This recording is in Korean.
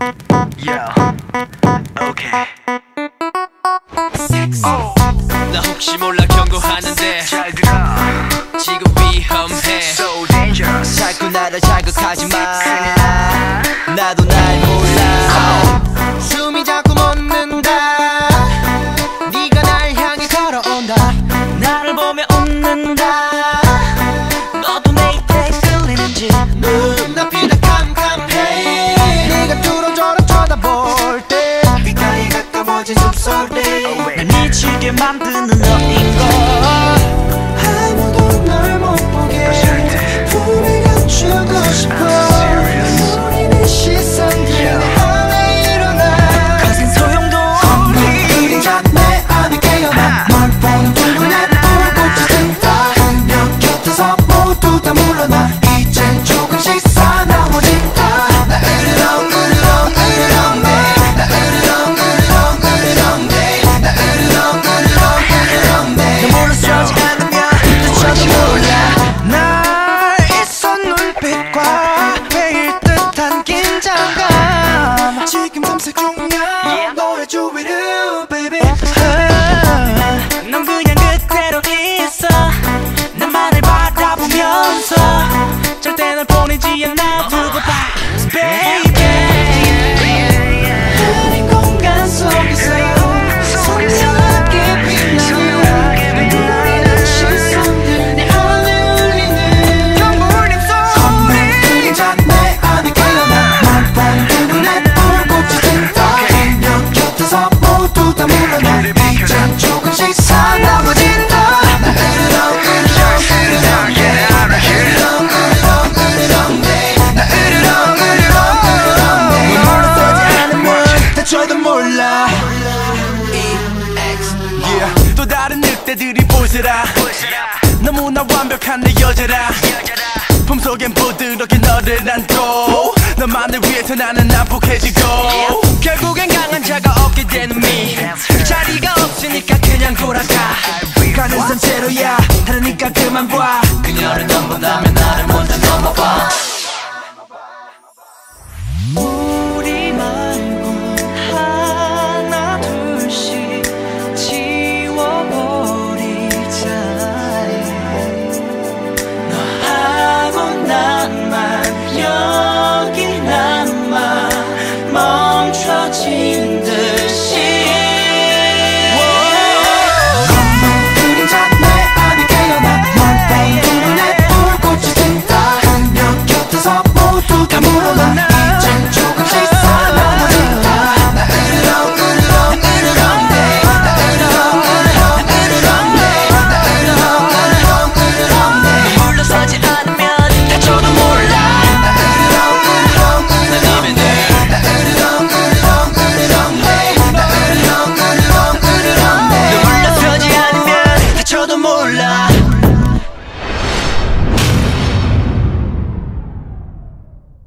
Yo, okay. Oh, 나 혹시 몰라 경고하는데 잘 들어. 지금 위험해. So dangerous. 자꾸 나를 자극하지 마. 만드는 너인 걸. 아. 그냥 그대로 있어. 나만을 바라보면서 절대 널 보내지 않아 때들이 부스라. 너무나 완벽한 내 여자라. 품속엔 부드럽게 너를 안고 너만을 위해서 나는 난폭해지고 결국엔 강한 자가 없게 되는 미. 자리가 없으니까 그냥 돌아가. 가는 산채로야. 다르니까 그만 봐.